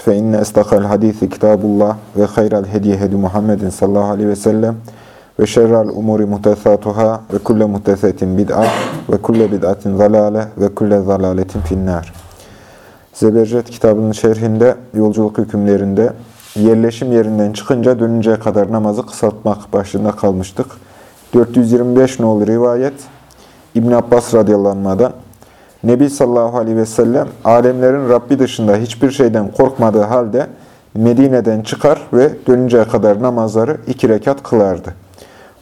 Fe inne estakal hadisi kitabullah ve hayral hediye hedi Muhammedin sallallahu aleyhi ve sellem ve şerrel umuri muhtesatuhâ ve kulle muhtesetin bid'a ve kulle bid'atin zalale ve kulle zalaletin finnâr. Zebercet kitabının şerhinde, yolculuk hükümlerinde yerleşim yerinden çıkınca dönünceye kadar namazı kısaltmak başında kalmıştık. 425 nolu rivayet İbn Abbas radıyallahu anh'dan Nebi sallallahu aleyhi ve sellem alemlerin Rabbi dışında hiçbir şeyden korkmadığı halde Medine'den çıkar ve dönünceye kadar namazları iki rekat kılardı.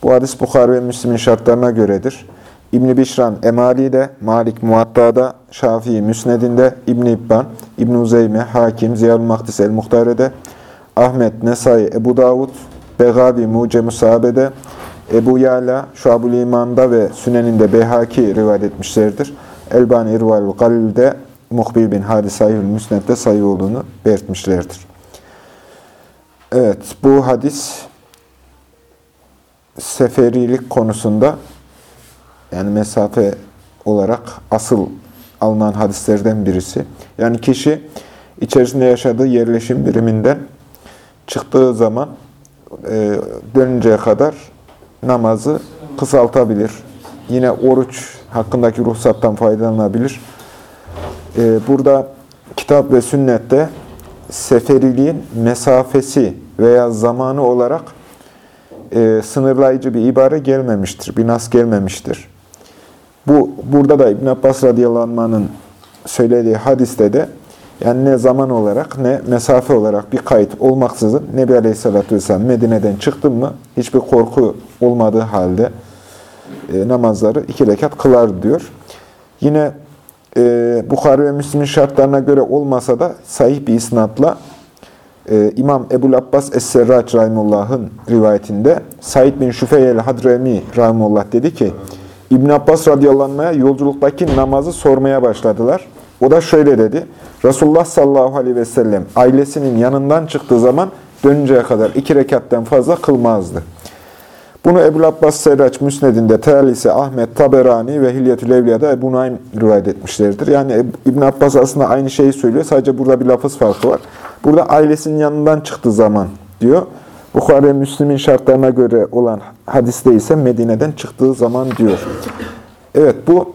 Bu hadis Bukhari ve Müslim'in şartlarına göredir. İbn Bişran Emali'de, Malik Muatta'da, Şafii Müsned'inde, İbn İbban, İbn Uzeyme, Hakim, Ziyal Maktis el-Muhtare'de, Ahmet, Nesai, Ebu Davud, Begavi Mucem-i Sahabe'de, Ebu Yala, Şuab-ül İman'da ve Sünen'inde Beyhaki rivayet etmişlerdir. Elbani İrval Galil'de Muhbir bin Hadis Sahih-ül Müsned'de sayı olduğunu belirtmişlerdir. Evet, bu hadis seferilik konusunda yani mesafe olarak asıl alınan hadislerden birisi. Yani kişi içerisinde yaşadığı yerleşim biriminden çıktığı zaman e, dönünceye kadar namazı kısaltabilir. Yine oruç hakkındaki ruhsattan faydalanabilir. Ee, burada kitap ve sünnette seferiliğin mesafesi veya zamanı olarak e, sınırlayıcı bir ibare gelmemiştir, bir nas gelmemiştir. Bu Burada da İbn Abbas radıyallahu söylediği hadiste de yani ne zaman olarak ne mesafe olarak bir kayıt olmaksızın Nebi Aleyhisselatü Vesselam Medine'den çıktın mı hiçbir korku olmadığı halde e, namazları iki rekat kılar diyor. Yine e, Bukhari ve Müslim'in şartlarına göre olmasa da sahih bir isnatla e, İmam Ebu Abbas Es-Serraç Rahimullah'ın rivayetinde Said bin Şüfeyel Hadremi Rahimullah dedi ki İbn Abbas radıyallahu anh'a yolculuktaki namazı sormaya başladılar. O da şöyle dedi. Resulullah sallallahu aleyhi ve sellem ailesinin yanından çıktığı zaman dönünceye kadar iki rekatten fazla kılmazdı. Bunu Ebu Abbas Serraç Müsned'inde, Tealisi Ahmet Taberani ve Hilyetül Evliya'da Ebu Naim rivayet etmişlerdir. Yani İbn Abbas aslında aynı şeyi söylüyor. Sadece burada bir lafız farkı var. Burada ailesinin yanından çıktığı zaman diyor. Bukhari Müslim'in şartlarına göre olan hadiste ise Medine'den çıktığı zaman diyor. Evet bu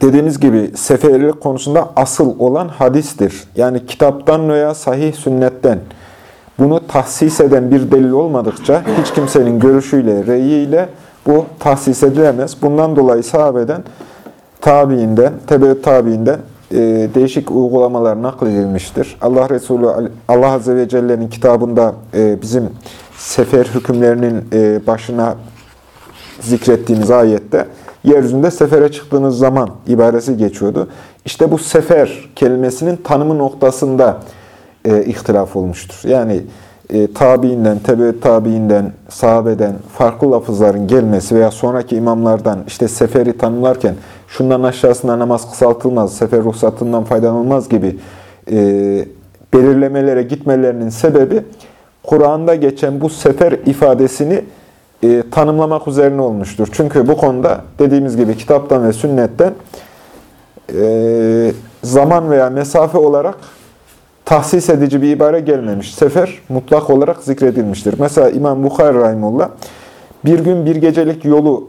dediğimiz gibi seferlik konusunda asıl olan hadistir. Yani kitaptan veya sahih sünnetten bunu tahsis eden bir delil olmadıkça hiç kimsenin görüşüyle, reyiyle bu tahsis edilemez. Bundan dolayı sahabeden, tabiinden, tebe tabiinden e, değişik uygulamalar nakledilmiştir. Allah Resulü Allah Azze ve Celle'nin kitabında e, bizim sefer hükümlerinin e, başına zikrettiğimiz ayette yeryüzünde sefere çıktığınız zaman ibaresi geçiyordu. İşte bu sefer kelimesinin tanımı noktasında e, ihtilaf olmuştur. Yani e, tabiinden, tebe tabiinden, sahabeden farklı lafızların gelmesi veya sonraki imamlardan işte seferi tanımlarken şundan aşağısına namaz kısaltılmaz, sefer ruhsatından faydalanılmaz gibi e, belirlemelere gitmelerinin sebebi Kur'an'da geçen bu sefer ifadesini e, tanımlamak üzerine olmuştur. Çünkü bu konuda dediğimiz gibi kitaptan ve sünnetten e, zaman veya mesafe olarak tahsis edici bir ibare gelmemiş. Sefer mutlak olarak zikredilmiştir. Mesela İmam Bukhari Rahimullah bir gün bir gecelik yolu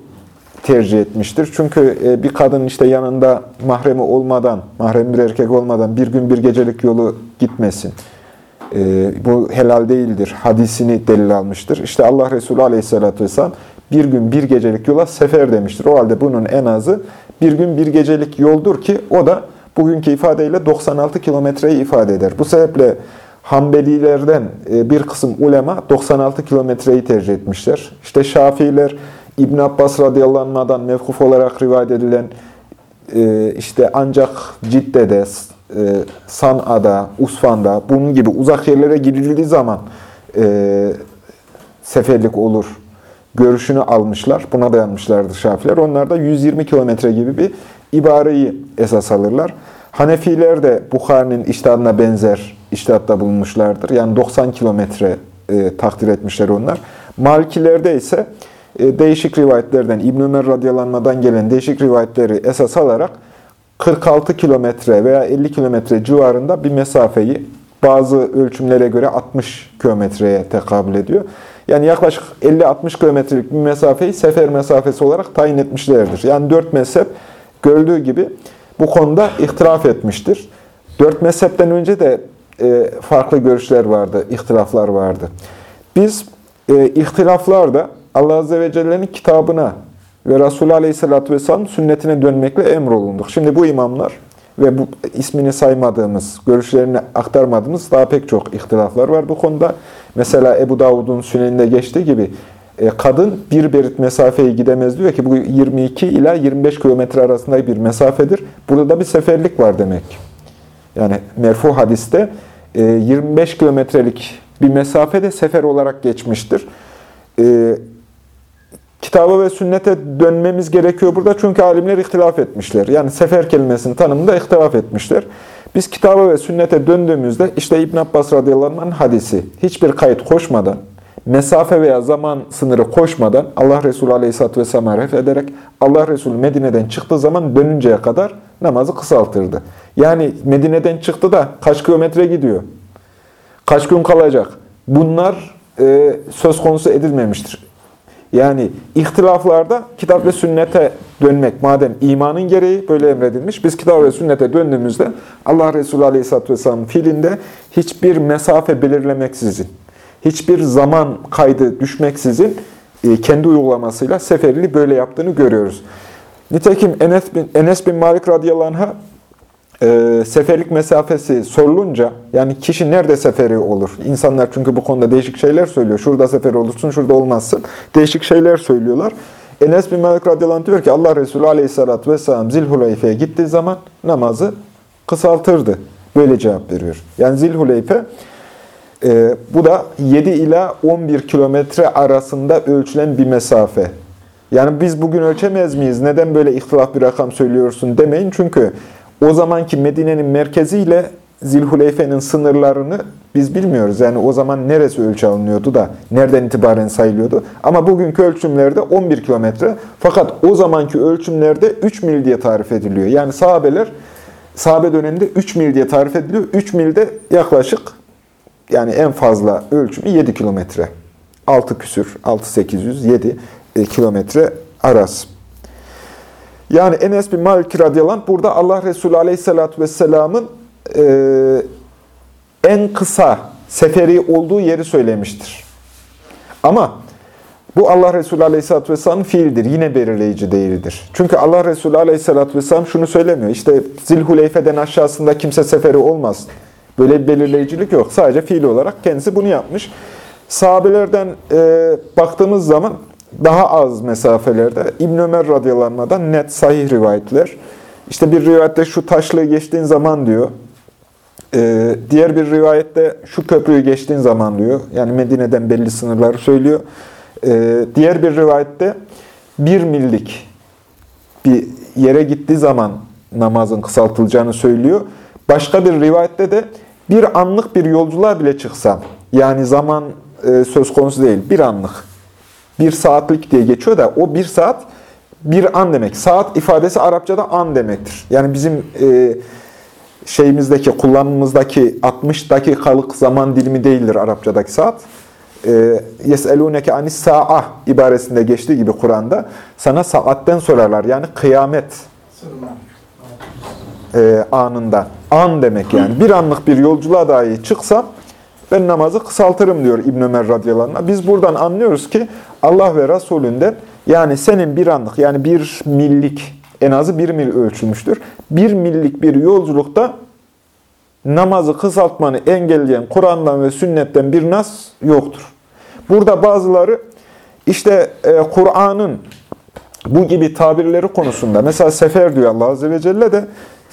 tercih etmiştir. Çünkü e, bir kadın işte yanında mahremi olmadan, mahrem bir erkek olmadan bir gün bir gecelik yolu gitmesin. E, bu helal değildir. Hadisini delil almıştır. İşte Allah Resulü Aleyhisselatü Vesselam bir gün bir gecelik yola sefer demiştir. O halde bunun en azı bir gün bir gecelik yoldur ki o da bugünkü ifadeyle 96 kilometreyi ifade eder. Bu sebeple Hanbelilerden e, bir kısım ulema 96 kilometreyi tercih etmişler. İşte Şafiiler İbn Abbas radıyallahu anh'dan mevkuf olarak rivayet edilen e, işte ancak Cidde'de, e, San'a'da, Usfan'da bunun gibi uzak yerlere gidildiği zaman seferlik olur görüşünü almışlar. Buna dayanmışlardır Şafiler. Onlar da 120 kilometre gibi bir ibareyi esas alırlar. Hanefiler de Bukhari'nin iştihadına benzer iştihatta bulunmuşlardır. Yani 90 kilometre e, takdir etmişler onlar. Malikilerde ise e, değişik rivayetlerden, İbn Ömer radyalanmadan gelen değişik rivayetleri esas alarak 46 kilometre veya 50 kilometre civarında bir mesafeyi bazı ölçümlere göre 60 kilometreye tekabül ediyor. Yani yaklaşık 50-60 kilometrelik bir mesafeyi sefer mesafesi olarak tayin etmişlerdir. Yani dört mezhep gördüğü gibi bu konuda ihtilaf etmiştir. Dört mezhepten önce de e, farklı görüşler vardı, ihtilaflar vardı. Biz e, ihtilaflarda Allah Azze ve Celle'nin kitabına ve Resulü Aleyhisselatü Vesselam sünnetine dönmekle emrolunduk. Şimdi bu imamlar ve bu ismini saymadığımız, görüşlerini aktarmadığımız daha pek çok ihtilaflar var bu konuda. Mesela Ebu Davud'un süneninde geçtiği gibi kadın bir berit mesafeyi gidemez diyor ki bu 22 ila 25 kilometre arasında bir mesafedir. Burada da bir seferlik var demek. Yani merfu hadiste 25 e, kilometrelik bir mesafede sefer olarak geçmiştir. E, kitaba ve sünnete dönmemiz gerekiyor burada çünkü alimler ihtilaf etmişler. Yani sefer kelimesinin tanımında ihtilaf etmişler. Biz kitaba ve sünnete döndüğümüzde işte İbn Abbas radıyallahu anh hadisi hiçbir kayıt koşmadan, mesafe veya zaman sınırı koşmadan Allah Resulü aleyhisselatü vesselam'a ref ederek Allah Resulü Medine'den çıktığı zaman dönünceye kadar namazı kısaltırdı. Yani Medine'den çıktı da kaç kilometre gidiyor? Kaç gün kalacak? Bunlar e, söz konusu edilmemiştir. Yani ihtilaflarda kitap ve sünnete dönmek madem imanın gereği böyle emredilmiş. Biz kitap ve sünnete döndüğümüzde Allah Resulü Aleyhisselatü Vesselam fiilinde hiçbir mesafe belirlemeksizin, hiçbir zaman kaydı düşmeksizin e, kendi uygulamasıyla seferli böyle yaptığını görüyoruz. Nitekim Enes bin, Enes bin Malik radıyallahu anh'a e, seferlik mesafesi sorulunca, yani kişi nerede seferi olur? İnsanlar çünkü bu konuda değişik şeyler söylüyor. Şurada seferi olursun, şurada olmazsın. Değişik şeyler söylüyorlar. Enes bin Malik radıyallahu anh diyor ki Allah Resulü aleyhissalatü vesselam Zilhuleyfe'ye gittiği zaman namazı kısaltırdı. Böyle cevap veriyor. Yani Zilhuleyfe e, bu da 7 ila 11 kilometre arasında ölçülen bir mesafe. Yani biz bugün ölçemez miyiz? Neden böyle ihtilaf bir rakam söylüyorsun demeyin. Çünkü o zamanki Medine'nin merkeziyle Zilhuleyfe'nin sınırlarını biz bilmiyoruz. Yani o zaman neresi ölçü alınıyordu da nereden itibaren sayılıyordu. Ama bugünkü ölçümlerde 11 kilometre. Fakat o zamanki ölçümlerde 3 mil diye tarif ediliyor. Yani sahabeler sahabe döneminde 3 mil diye tarif ediliyor. 3 milde yaklaşık yani en fazla ölçümü 7 kilometre. 6 küsür, 6 800, 7 kilometre arası. Yani Enes bin Malik radıyallahu burada Allah Resulü aleyhissalatü vesselamın e, en kısa seferi olduğu yeri söylemiştir. Ama bu Allah Resulü Aleyhisselatü Vesselam'ın fiildir. Yine belirleyici değildir. Çünkü Allah Resulü Aleyhisselatü Vesselam şunu söylemiyor. İşte Zilhuleyfe'den aşağısında kimse seferi olmaz. Böyle bir belirleyicilik yok. Sadece fiil olarak kendisi bunu yapmış. Sahabelerden e, baktığımız zaman daha az mesafelerde İbn Ömer radıyallahu net sahih rivayetler. İşte bir rivayette şu taşlığı geçtiğin zaman diyor. Ee, diğer bir rivayette şu köprüyü geçtiğin zaman diyor. Yani Medine'den belli sınırları söylüyor. Ee, diğer bir rivayette bir millik bir yere gittiği zaman namazın kısaltılacağını söylüyor. Başka bir rivayette de bir anlık bir yolculuğa bile çıksam, yani zaman e, söz konusu değil, bir anlık bir saatlik diye geçiyor da o bir saat bir an demek. Saat ifadesi Arapçada an demektir. Yani bizim e, şeyimizdeki, kullanımımızdaki 60 dakikalık zaman dilimi değildir Arapçadaki saat. Yeselûneke anis sa'a ibaresinde geçtiği gibi Kur'an'da sana saatten sorarlar. Yani kıyamet e, anında. An demek yani. Bir anlık bir yolculuğa dahi çıksam ben namazı kısaltırım diyor İbn Ömer radıyallahu. Biz buradan anlıyoruz ki Allah ve Resulünden yani senin bir anlık yani bir millik en azı bir mil ölçülmüştür. Bir millik bir yolculukta namazı kısaltmanı engelleyen Kur'an'dan ve sünnetten bir nas yoktur. Burada bazıları işte e, Kur'an'ın bu gibi tabirleri konusunda mesela sefer diyor Allah Azze ve Celle de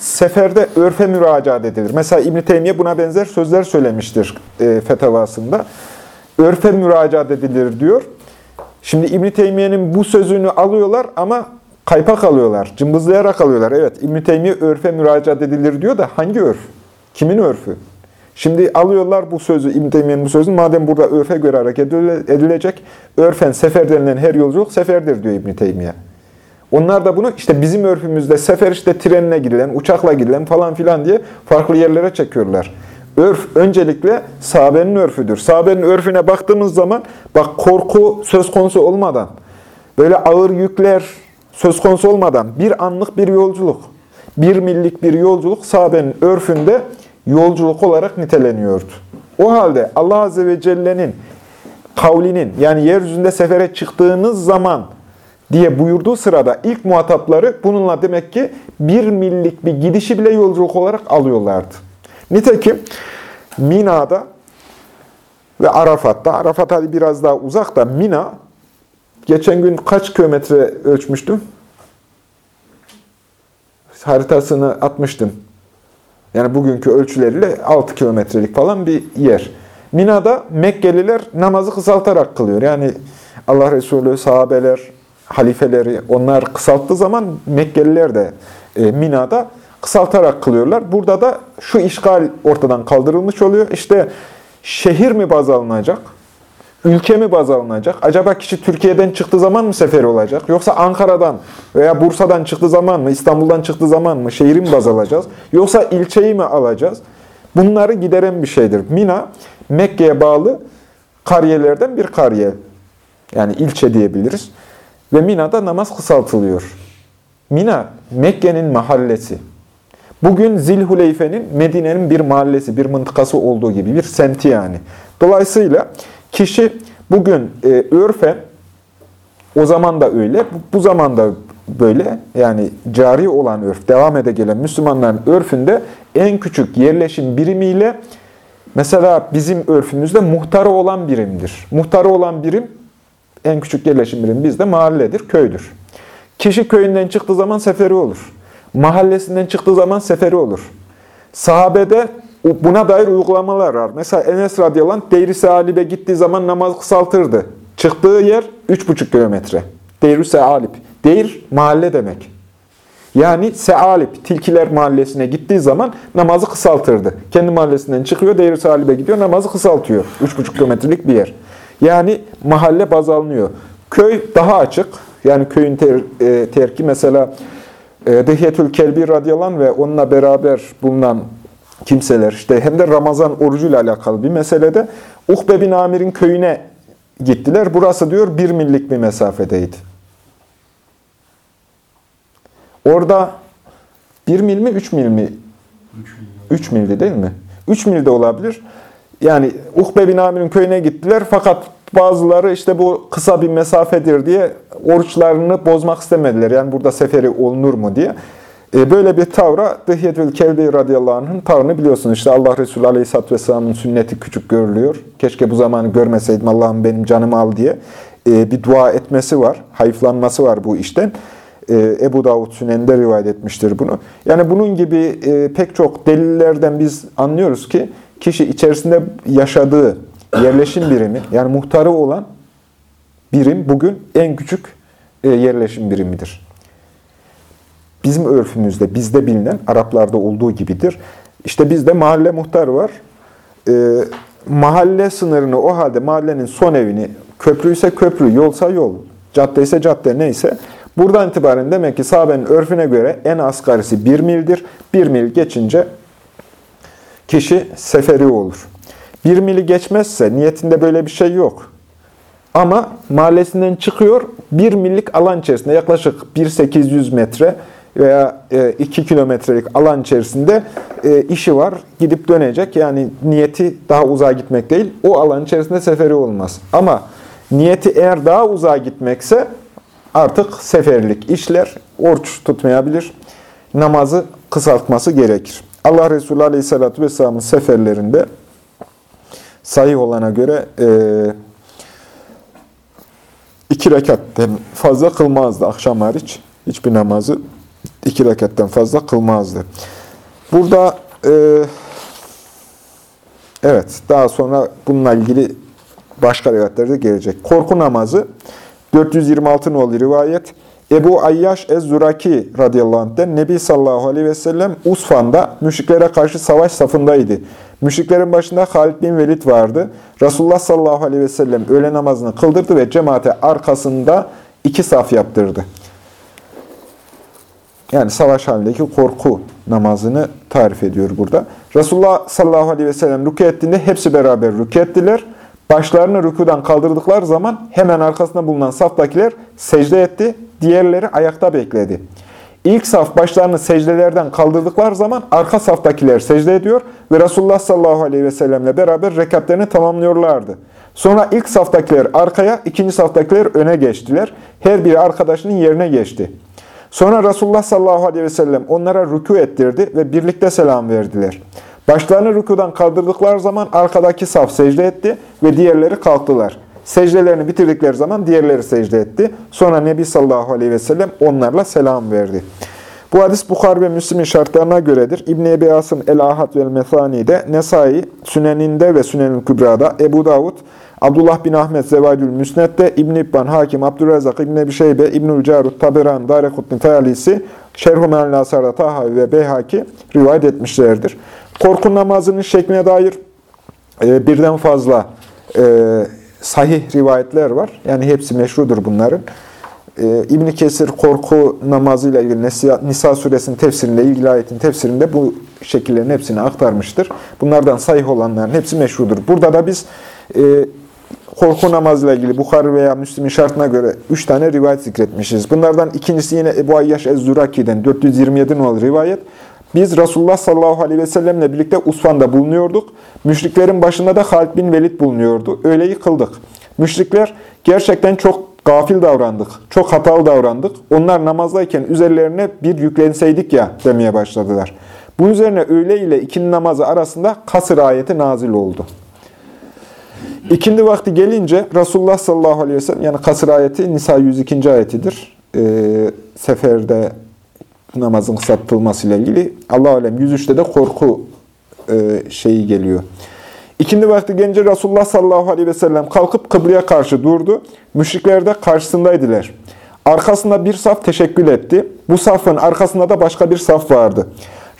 seferde örfe müracaat edilir. Mesela İbn-i Teymiye buna benzer sözler söylemiştir e, fetavasında. Örfe müracaat edilir diyor. Şimdi İbn Teymiye'nin bu sözünü alıyorlar ama kaypak alıyorlar, cımbızlayarak alıyorlar. Evet, İbn Teymiye örfe müracaat edilir diyor da hangi örf? Kimin örfü? Şimdi alıyorlar bu sözü, İbn Teymiye'nin bu sözünü, madem burada örfe göre hareket edilecek, örfen sefer denilen her yolculuk seferdir diyor İbn Teymiye. Onlar da bunu işte bizim örfümüzde sefer işte trenle gidilen, uçakla gidilen falan filan diye farklı yerlere çekiyorlar. Örf öncelikle sahabenin örfüdür. Sahabenin örfüne baktığımız zaman bak korku söz konusu olmadan, böyle ağır yükler söz konusu olmadan bir anlık bir yolculuk, bir millik bir yolculuk sahabenin örfünde yolculuk olarak niteleniyordu. O halde Allah Azze ve Celle'nin kavlinin yani yeryüzünde sefere çıktığınız zaman diye buyurduğu sırada ilk muhatapları bununla demek ki bir millik bir gidişi bile yolculuk olarak alıyorlardı. Nitekim Mina'da ve Arafat'ta, Arafat hadi biraz daha uzak da Mina, geçen gün kaç kilometre ölçmüştüm? Haritasını atmıştım. Yani bugünkü ölçüleriyle 6 kilometrelik falan bir yer. Mina'da Mekkeliler namazı kısaltarak kılıyor. Yani Allah Resulü, sahabeler, halifeleri onlar kısalttığı zaman Mekkeliler de e, Mina'da kısaltarak kılıyorlar. Burada da şu işgal ortadan kaldırılmış oluyor. İşte şehir mi baz alınacak? Ülke mi baz alınacak? Acaba kişi Türkiye'den çıktığı zaman mı seferi olacak? Yoksa Ankara'dan veya Bursa'dan çıktığı zaman mı, İstanbul'dan çıktığı zaman mı şehri mi baz alacağız? Yoksa ilçeyi mi alacağız? Bunları gideren bir şeydir. Mina, Mekke'ye bağlı kariyelerden bir kariye. Yani ilçe diyebiliriz. Ve Mina'da namaz kısaltılıyor. Mina, Mekke'nin mahallesi. Bugün Zilhuleyfe'nin Medine'nin bir mahallesi, bir mıntıkası olduğu gibi bir semti yani. Dolayısıyla kişi bugün e, örfen, o zaman da öyle, bu, zaman da böyle yani cari olan örf, devam ede gelen Müslümanların örfünde en küçük yerleşim birimiyle mesela bizim örfümüzde muhtarı olan birimdir. Muhtarı olan birim en küçük yerleşim birim bizde mahalledir, köydür. Kişi köyünden çıktığı zaman seferi olur mahallesinden çıktığı zaman seferi olur. Sahabede buna dair uygulamalar var. Mesela Enes radıyallahu anh Deir-i Sealip'e gittiği zaman namaz kısaltırdı. Çıktığı yer 3,5 kilometre. Deir-i Sealip. Deir mahalle demek. Yani Sealip, Tilkiler mahallesine gittiği zaman namazı kısaltırdı. Kendi mahallesinden çıkıyor, Deir-i Sealip'e gidiyor, namazı kısaltıyor. 3,5 kilometrelik bir yer. Yani mahalle baz alınıyor. Köy daha açık. Yani köyün ter, e, terki mesela e, Dihiyetül Kelbi radıyallahu ve onunla beraber bulunan kimseler işte hem de Ramazan orucuyla alakalı bir meselede Uhbe bin Amir'in köyüne gittiler. Burası diyor bir millik bir mesafedeydi. Orada bir mil mi, üç mil mi? Üç mildi değil mi? Üç mil de olabilir. Yani Uhbe bin Amir'in köyüne gittiler fakat bazıları işte bu kısa bir mesafedir diye oruçlarını bozmak istemediler. Yani burada seferi olunur mu diye. E, böyle bir tavra Dıhyetül Kevli radıyallahu anh'ın tavrını biliyorsunuz. İşte Allah Resulü aleyhisselatü vesselamın sünneti küçük görülüyor. Keşke bu zamanı görmeseydim Allah'ım benim canımı al diye. E, bir dua etmesi var. Hayıflanması var bu işten. E, Ebu Davud Sünen'de rivayet etmiştir bunu. Yani bunun gibi pek çok delillerden biz anlıyoruz ki kişi içerisinde yaşadığı yerleşim birimi, yani muhtarı olan birim bugün en küçük e, yerleşim birimidir. Bizim örfümüzde, bizde bilinen, Araplarda olduğu gibidir. İşte bizde mahalle muhtarı var. E, mahalle sınırını o halde mahallenin son evini, köprü ise köprü, yolsa yol, cadde ise cadde neyse, buradan itibaren demek ki sahabenin örfüne göre en asgarisi bir mildir. Bir mil geçince kişi seferi olur. Bir mili geçmezse niyetinde böyle bir şey yok. Ama mahallesinden çıkıyor, bir millik alan içerisinde yaklaşık 1800 metre veya 2 e, kilometrelik alan içerisinde e, işi var. Gidip dönecek. Yani niyeti daha uzağa gitmek değil. O alan içerisinde seferi olmaz. Ama niyeti eğer daha uzağa gitmekse artık seferlik işler. Oruç tutmayabilir. Namazı kısaltması gerekir. Allah Resulü Aleyhisselatü Vesselam'ın seferlerinde sahih olana göre e, iki rekatten fazla kılmazdı akşam hariç. Hiçbir namazı iki rekatten fazla kılmazdı. Burada e, evet daha sonra bununla ilgili başka rivayetlerde gelecek. Korku namazı 426 nolu rivayet. Ebu Ayyaş Ez-Zuraki radıyallahu anh'den Nebi sallallahu aleyhi ve sellem Usfan'da müşriklere karşı savaş safındaydı. Müşriklerin başında Halid bin Velid vardı. Resulullah sallallahu aleyhi ve sellem öğle namazını kıldırdı ve cemaate arkasında iki saf yaptırdı. Yani savaş halindeki korku namazını tarif ediyor burada. Resulullah sallallahu aleyhi ve sellem rükû ettiğinde hepsi beraber rükû ettiler. Başlarını rükudan kaldırdıkları zaman hemen arkasında bulunan saftakiler secde etti, diğerleri ayakta bekledi. İlk saf başlarını secdelerden kaldırdıkları zaman arka saftakiler secde ediyor ve Resulullah sallallahu aleyhi ve sellemle beraber rekatlerini tamamlıyorlardı. Sonra ilk saftakiler arkaya, ikinci saftakiler öne geçtiler. Her biri arkadaşının yerine geçti. Sonra Resulullah sallallahu aleyhi ve sellem onlara rükû ettirdi ve birlikte selam verdiler. Başlarını rükudan kaldırdıkları zaman arkadaki saf secde etti ve diğerleri kalktılar. Secdelerini bitirdikleri zaman diğerleri secde etti. Sonra Nebi sallallahu aleyhi ve sellem onlarla selam verdi. Bu hadis Bukhar ve Müslim'in şartlarına göredir. İbn-i Ebi Asım El-Ahad ve El-Mesani'de, Nesai, Süneninde ve Sünenül Kübra'da, Ebu Davud, Abdullah bin Ahmet Zevadül Müsnet'te, İbn-i İbban, Hakim, Abdurrazak, İbn-i Ebi Şeybe, İbnül Carut, Taberan, Darekutni, Tayalisi, Şerh-ü Me'l-Asar'da Tahavi ve Beyhaki rivayet etmişlerdir. Korku namazının şekline dair e, birden fazla e, sahih rivayetler var. Yani hepsi meşrudur bunların. E, ibn Kesir korku namazıyla ilgili Nisa, Nisa suresinin tefsirinde, ilgili ayetin tefsirinde bu şekillerin hepsini aktarmıştır. Bunlardan sahih olanların hepsi meşrudur. Burada da biz e, korku namazıyla ilgili Bukhari veya Müslim'in şartına göre üç tane rivayet zikretmişiz. Bunlardan ikincisi yine Ebu Ayyaş Ez-Zuraki'den 427 numaralı rivayet. Biz Resulullah sallallahu aleyhi ve sellemle birlikte Usfan'da bulunuyorduk. Müşriklerin başında da Halid bin Velid bulunuyordu. Öyle yıkıldık. Müşrikler gerçekten çok gafil davrandık, çok hatalı davrandık. Onlar namazdayken üzerlerine bir yüklenseydik ya demeye başladılar. Bunun üzerine öğle ile ikindi namazı arasında kasır ayeti nazil oldu. İkindi vakti gelince Resulullah sallallahu aleyhi ve sellem, yani kasır ayeti Nisa 102. ayetidir. Ee, seferde namazın kısaltılmasıyla ilgili. Allah alem 103'te de korku e, şeyi geliyor. İkindi vakti gelince Resulullah sallallahu aleyhi ve sellem kalkıp kıbleye karşı durdu. Müşrikler de karşısındaydılar. Arkasında bir saf teşekkül etti. Bu safın arkasında da başka bir saf vardı.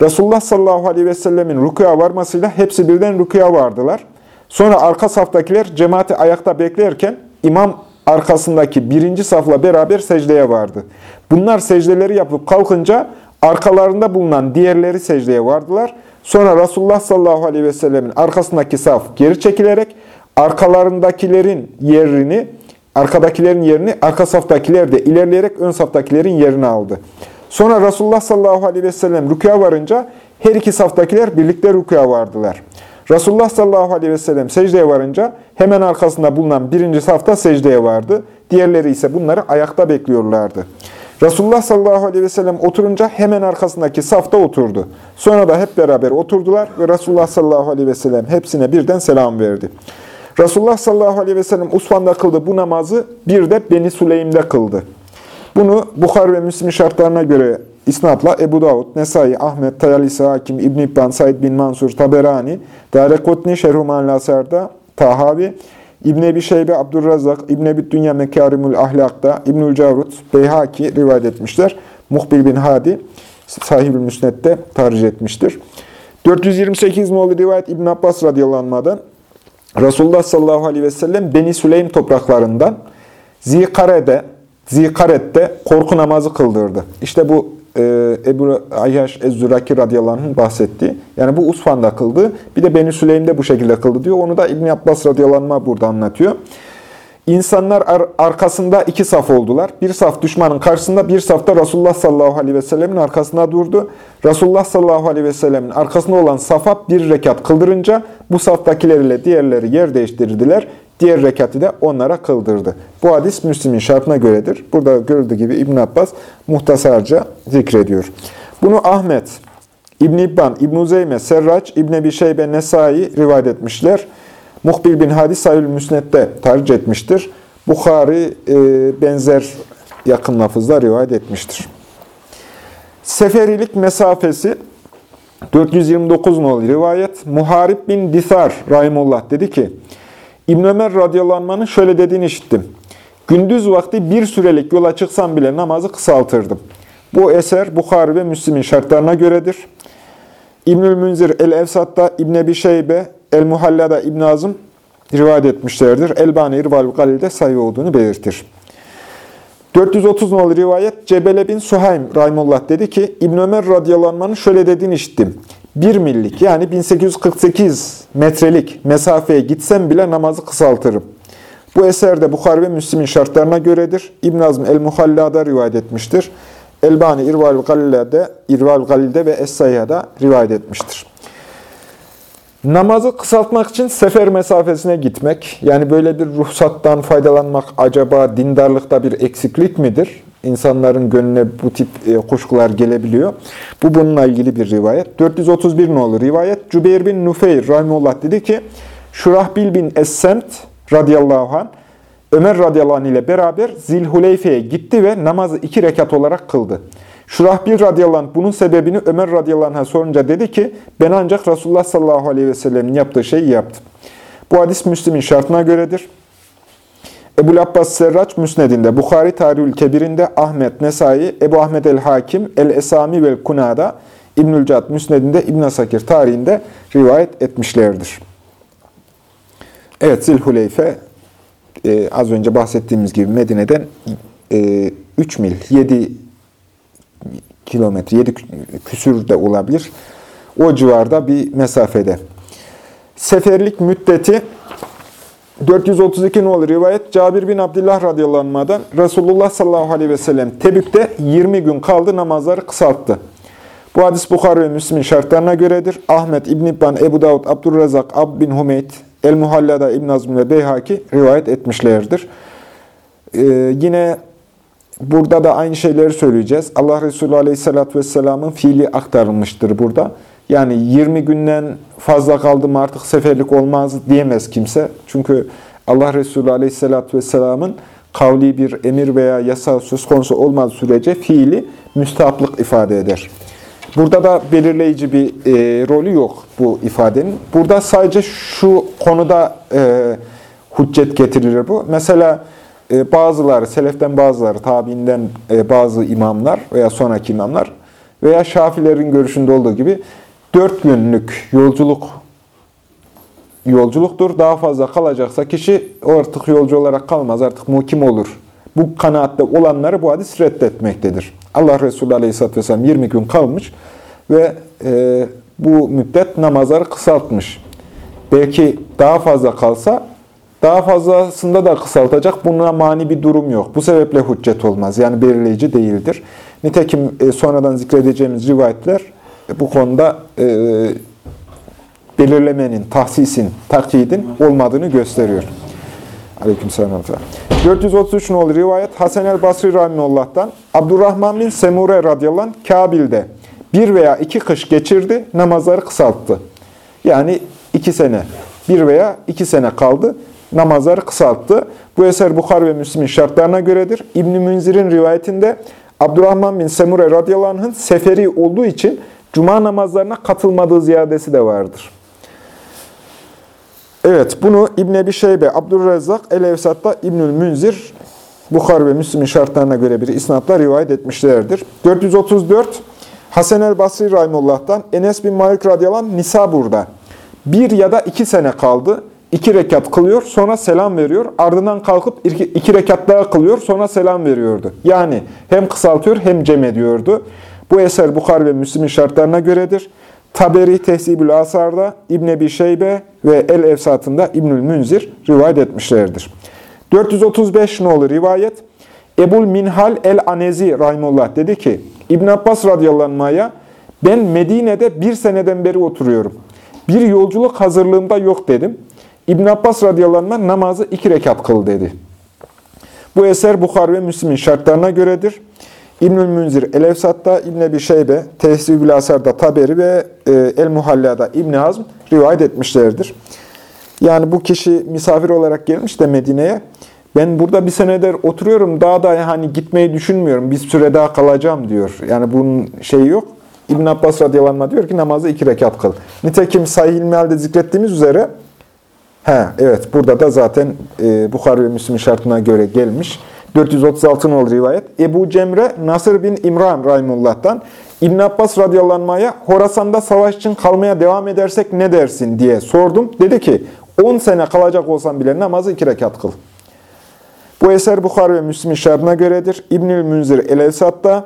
Resulullah sallallahu aleyhi ve sellemin rükuya varmasıyla hepsi birden rükuya vardılar. Sonra arka saftakiler cemaati ayakta beklerken imam arkasındaki birinci safla beraber secdeye vardı. Bunlar secdeleri yapıp kalkınca arkalarında bulunan diğerleri secdeye vardılar. Sonra Resulullah sallallahu aleyhi ve sellemin arkasındaki saf geri çekilerek arkalarındakilerin yerini, arkadakilerin yerini arka saftakiler de ilerleyerek ön saftakilerin yerini aldı. Sonra Resulullah sallallahu aleyhi ve sellem rükûya varınca her iki saftakiler birlikte rükûya vardılar. Resulullah sallallahu aleyhi ve sellem secdeye varınca hemen arkasında bulunan birinci safta secdeye vardı. Diğerleri ise bunları ayakta bekliyorlardı. Resulullah sallallahu aleyhi ve sellem oturunca hemen arkasındaki safta oturdu. Sonra da hep beraber oturdular ve Resulullah sallallahu aleyhi ve sellem hepsine birden selam verdi. Resulullah sallallahu aleyhi ve sellem Usfan'da kıldı bu namazı bir de Beni Süleym'de kıldı. Bunu Bukhar ve Müslim şartlarına göre İsnatla Ebu Davud, Nesai, Ahmet, Tayalisi Hakim, İbn İbban, Said bin Mansur, Taberani, Darekotni, Şerhuman Lasar'da, Tahavi, İbn Ebi Şeybe, Abdurrazak, İbn Ebi Dünya Mekarimul Ahlak'ta, İbnül Cavrut, Beyhaki rivayet etmişler. Muhbil bin Hadi, sahib-ül Müsnet'te tercih etmiştir. 428 nolu rivayet İbn Abbas radıyallahu Resulullah sallallahu aleyhi ve sellem Beni Süleym topraklarından Zikare'de, Zikaret'te korku namazı kıldırdı. İşte bu e, Ebu Ayyaş Ez-Züraki radıyallahu anh'ın bahsettiği. Yani bu Usfan'da kıldı. Bir de Beni Süleym'de bu şekilde kıldı diyor. Onu da İbn Abbas radıyallahu burada anlatıyor. İnsanlar ar arkasında iki saf oldular. Bir saf düşmanın karşısında, bir safta Resulullah sallallahu aleyhi ve sellemin arkasında durdu. Resulullah sallallahu aleyhi ve sellemin arkasında olan safa bir rekat kıldırınca bu saftakilerle diğerleri yer değiştirdiler. Diğer rekatı da onlara kıldırdı. Bu hadis Müslim'in şartına göredir. Burada görüldüğü gibi İbn Abbas muhtasarca zikrediyor. Bunu Ahmet, İbn İbban, İbn Uzeyme, Serraç, İbn Ebi Şeybe, Nesai rivayet etmişler. Muhbil bin Hadis Sayül Müsnet'te tercih etmiştir. Bukhari e, benzer yakın lafızla rivayet etmiştir. Seferilik mesafesi 429 nol rivayet. Muharib bin Dithar Rahimullah dedi ki, İbn Ömer radıyallahu şöyle dediğini işittim. Gündüz vakti bir sürelik yola çıksam bile namazı kısaltırdım. Bu eser Bukhari ve Müslim'in şartlarına göredir. İbnül Münzir el-Evsat'ta, İbn Ebi Şeybe, El-Muhalla'da İbn Azım rivayet etmişlerdir. Elbani İrval Galil'de sayı olduğunu belirtir. 430 nolu rivayet Cebele bin Suhaym Rahimullah dedi ki İbn Ömer radıyallahu şöyle dediğini işittim. Bir millik yani 1848 metrelik mesafeye gitsem bile namazı kısaltırım. Bu eser de Bukhari ve Müslim'in şartlarına göredir. İbn Azm el-Muhalla'da rivayet etmiştir. Elbani İrval Galil'de, İrval Galil'de ve Es-Sayya'da rivayet etmiştir. Namazı kısaltmak için sefer mesafesine gitmek, yani böyle bir ruhsattan faydalanmak acaba dindarlıkta bir eksiklik midir? İnsanların gönlüne bu tip e, kuşkular gelebiliyor. Bu bununla ilgili bir rivayet. 431 ne olur rivayet? Cübeyr bin Nufeyr rahimullah dedi ki, Şurahbil bin Es-Semt radıyallahu anh, Ömer radıyallahu anh ile beraber Zilhuleyfe'ye gitti ve namazı iki rekat olarak kıldı. Şurahbil radıyallahu anh bunun sebebini Ömer radıyallahu anh'a sorunca dedi ki, ben ancak Resulullah sallallahu aleyhi ve sellem'in yaptığı şeyi yaptım. Bu hadis Müslim'in şartına göredir. Ebu Abbas Serraç Müsned'inde, Bukhari Tarihül Kebir'inde, Ahmet Nesai, Ebu Ahmet el-Hakim, El-Esami ve Kuna'da, İbnül Cad Müsned'inde, İbn Sakir tarihinde rivayet etmişlerdir. Evet, Zilhuleyfe e, az önce bahsettiğimiz gibi Medine'den e, 3 mil, 7 kilometre, 7 küsür de olabilir. O civarda bir mesafede. Seferlik müddeti 432 nolu rivayet Cabir bin Abdullah radıyallahu Resulullah sallallahu aleyhi ve sellem Tebük'te 20 gün kaldı namazları kısalttı. Bu hadis Bukhara ve Müslim'in şartlarına göredir. Ahmet, İbn İbban, Ebu Davud, Abdurrazak, Ab bin Hümeyt, El-Muhallada, İbn Azm ve Beyhaki rivayet etmişlerdir. Ee, yine burada da aynı şeyleri söyleyeceğiz. Allah Resulü Aleyhisselatü Vesselam'ın fiili aktarılmıştır burada. Yani 20 günden fazla kaldım artık seferlik olmaz diyemez kimse. Çünkü Allah Resulü Aleyhisselatü Vesselam'ın kavli bir emir veya yasa söz konusu olmaz sürece fiili müstahaplık ifade eder. Burada da belirleyici bir e, rolü yok bu ifadenin. Burada sadece şu konuda e, hüccet getirilir bu. Mesela bazıları, seleften bazıları, tabiinden e, bazı imamlar veya sonraki imamlar veya şafilerin görüşünde olduğu gibi dört günlük yolculuk yolculuktur. Daha fazla kalacaksa kişi artık yolcu olarak kalmaz, artık mukim olur. Bu kanaatte olanları bu hadis reddetmektedir. Allah Resulü Aleyhisselatü Vesselam 20 gün kalmış ve e, bu müddet namazları kısaltmış. Belki daha fazla kalsa daha fazlasında da kısaltacak. Buna mani bir durum yok. Bu sebeple hüccet olmaz. Yani belirleyici değildir. Nitekim e, sonradan zikredeceğimiz rivayetler e, bu konuda e, belirlemenin, tahsisin, takyidin olmadığını gösteriyor. Aleykümselam. 433 nolu rivayet Hasan el Basri Rahimullah'tan Abdurrahman bin Semure radıyallahu Kabil'de bir veya iki kış geçirdi, namazları kısalttı. Yani iki sene, bir veya iki sene kaldı, namazları kısalttı. Bu eser Bukhar ve Müslim'in şartlarına göredir. İbn-i Münzir'in rivayetinde Abdurrahman bin Semure radıyallahu anh'ın seferi olduğu için cuma namazlarına katılmadığı ziyadesi de vardır. Evet, bunu İbn Ebi Şeybe, Abdurrezzak, El-Evsat'ta İbnül Münzir, Bukhar ve Müslim'in şartlarına göre bir isnatla rivayet etmişlerdir. 434 Hasan el Basri Rahimullah'tan Enes bin Malik radıyallahu anh Nisabur'da bir ya da iki sene kaldı. İki rekat kılıyor, sonra selam veriyor. Ardından kalkıp iki, iki rekat daha kılıyor, sonra selam veriyordu. Yani hem kısaltıyor hem cem ediyordu. Bu eser Bukhar ve Müslim'in şartlarına göredir. Taberi Tehzibül Asar'da İbn Ebi Şeybe ve El Efsat'ında İbnül Münzir rivayet etmişlerdir. 435 nolu rivayet Ebul Minhal el-Anezi rahimullah dedi ki İbn Abbas radıyallahu ben Medine'de bir seneden beri oturuyorum. Bir yolculuk hazırlığımda yok dedim. İbn Abbas radıyallahu anh namazı iki rekat kıl dedi. Bu eser Bukhar ve Müslim'in şartlarına göredir. İbnül Münzir El-Efsat'ta, İbn Ebi Şeybe, Tehzib-ül Asar'da Taberi ve e, El-Muhalla'da İbn Hazm rivayet etmişlerdir. Yani bu kişi misafir olarak gelmiş de Medine'ye. Ben burada bir senedir oturuyorum, daha da hani gitmeyi düşünmüyorum, bir süre daha kalacağım diyor. Yani bunun şeyi yok. İbn Abbas radıyallahu anh diyor ki namazı iki rekat kıl. Nitekim Sahih İlmihal'de zikrettiğimiz üzere He, evet burada da zaten e, Bukhari ve Müslim şartına göre gelmiş. 436 nol rivayet. Ebu Cemre Nasır bin İmran Rahimullah'tan İbn Abbas radıyallanmaya Horasan'da savaş için kalmaya devam edersek ne dersin diye sordum. Dedi ki 10 sene kalacak olsam bile namazı iki rekat kıl. Bu eser Bukhari ve Müslim şartına göredir. İbnül Münzir el-Evsat'ta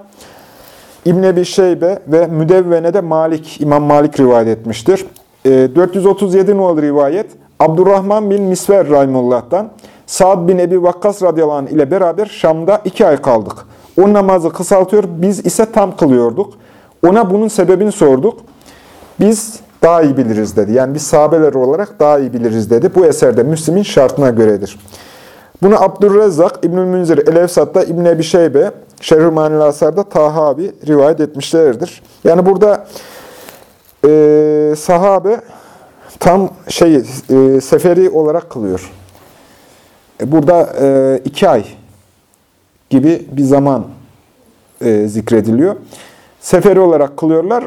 İbn Ebi Şeybe ve Müdevvene'de Malik, İmam Malik rivayet etmiştir. E, 437 nol rivayet Abdurrahman bin Misver Rahimullah'tan Sa'd bin Ebi Vakkas radıyallahu anh ile beraber Şam'da iki ay kaldık. O namazı kısaltıyor, biz ise tam kılıyorduk. Ona bunun sebebini sorduk. Biz daha iyi biliriz dedi. Yani biz sahabeler olarak daha iyi biliriz dedi. Bu eserde Müslim'in şartına göredir. Bunu Abdurrezzak, İbnül Münzir, El-Efsat'ta, İbn Ebi Şeybe, Şerh-i Manil Asar'da Taha abi rivayet etmişlerdir. Yani burada e, sahabe tam şey e, seferi olarak kılıyor. E, burada e, iki ay gibi bir zaman e, zikrediliyor. Seferi olarak kılıyorlar.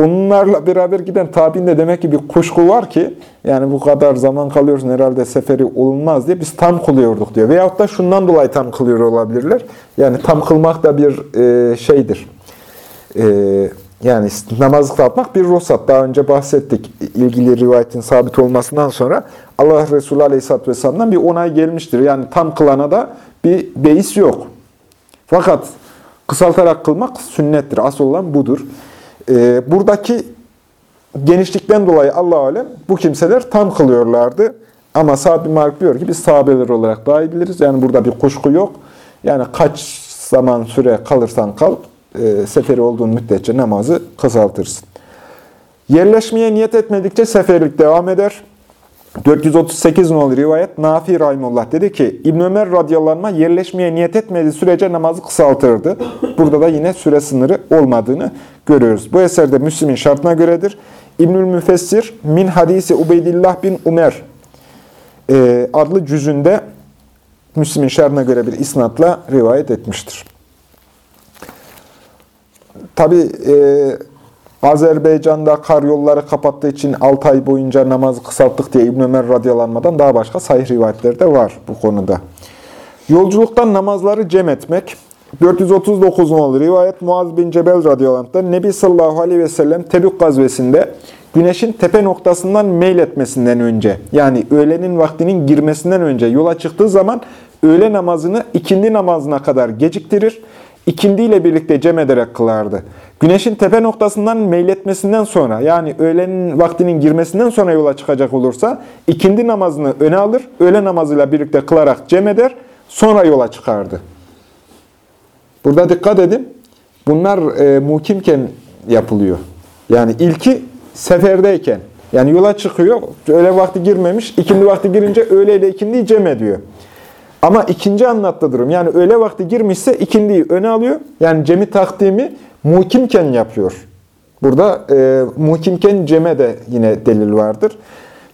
Onlarla beraber giden tabiinde demek ki bir kuşku var ki yani bu kadar zaman kalıyorsun herhalde seferi olunmaz diye biz tam kılıyorduk diyor. Veyahut da şundan dolayı tam kılıyor olabilirler. Yani tam kılmak da bir e, şeydir. E, yani namazı kılmak bir ruhsat. Daha önce bahsettik. ilgili rivayetin sabit olmasından sonra Allah Resulü Aleyhisselatü Vesselam'dan bir onay gelmiştir. Yani tam kılana da bir beis yok. Fakat kısaltarak kılmak sünnettir. Asıl olan budur. Ee, buradaki genişlikten dolayı Allah alem bu kimseler tam kılıyorlardı. Ama Sa'd bin Malik diyor ki biz sahabeler olarak daha iyi biliriz. Yani burada bir kuşku yok. Yani kaç zaman süre kalırsan kal, e, seferi olduğun müddetçe namazı kısaltırsın. Yerleşmeye niyet etmedikçe seferlik devam eder. 438 nolu rivayet Nafi Rahimullah dedi ki İbn Ömer radıyallahu yerleşmeye niyet etmediği sürece namazı kısaltırdı. Burada da yine süre sınırı olmadığını görüyoruz. Bu eserde Müslim'in şartına göredir. İbnül Müfessir Min Hadisi Ubeydillah bin Umer e, adlı cüzünde Müslim'in şartına göre bir isnatla rivayet etmiştir. Tabi e, Azerbaycan'da kar yolları kapattığı için 6 ay boyunca namazı kısalttık diye İbn Ömer radyalanmadan daha başka sahih rivayetler de var bu konuda. Yolculuktan namazları cem etmek. 439 nolu rivayet Muaz bin Cebel radyalanmadan Nebi sallallahu aleyhi ve sellem Tebük gazvesinde güneşin tepe noktasından meyletmesinden önce yani öğlenin vaktinin girmesinden önce yola çıktığı zaman öğle namazını ikindi namazına kadar geciktirir ikindi ile birlikte cem ederek kılardı. Güneşin tepe noktasından meyletmesinden sonra yani öğlenin vaktinin girmesinden sonra yola çıkacak olursa ikindi namazını öne alır, öğle namazıyla birlikte kılarak cem eder, sonra yola çıkardı. Burada dikkat edin. Bunlar e, muhkimken yapılıyor. Yani ilki seferdeyken. Yani yola çıkıyor, öğle vakti girmemiş, ikindi vakti girince öğle ile ikindiyi cem ediyor. Ama ikinci anlattığı durum, yani öğle vakti girmişse ikindiyi öne alıyor. Yani cemi takdimi muhkimken yapıyor. Burada e, muhkimken ceme de yine delil vardır.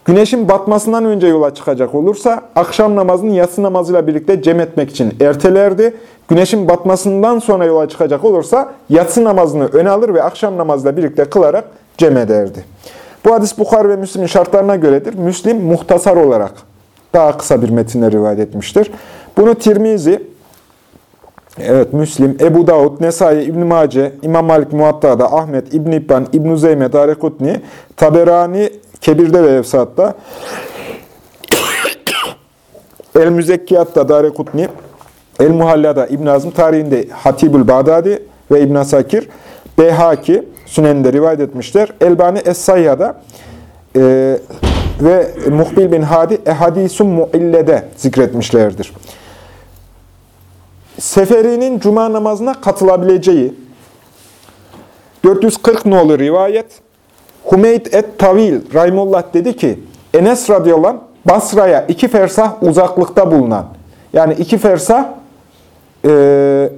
Güneşin batmasından önce yola çıkacak olursa akşam namazını yatsı namazıyla birlikte cem etmek için ertelerdi. Güneşin batmasından sonra yola çıkacak olursa yatsı namazını öne alır ve akşam namazıyla birlikte kılarak cem ederdi. Bu hadis Bukhar ve Müslim'in şartlarına göredir. Müslim muhtasar olarak daha kısa bir metinle rivayet etmiştir. Bunu Tirmizi, evet Müslim, Ebu Davud, Nesai, İbn Mace, İmam Malik Muatta'da, Ahmet, İbn İbban, İbn Zeyme, Darekutni, Taberani, Kebir'de ve Efsat'ta, El Müzekkiyat'ta Darekutni, El Muhalla'da İbn Azm tarihinde Hatibül Bağdadi ve İbn Sakir, Beyhaki, Sünen'de rivayet etmişler. Elbani Es-Sayya'da e, ve Muhbil bin Hadi Ehadisun Muille'de zikretmişlerdir. Seferinin cuma namazına katılabileceği 440 nolu rivayet Humeyd et-Tavil Rahimullah dedi ki Enes radıyallahu anh, Basra'ya iki fersah uzaklıkta bulunan yani iki fersah e,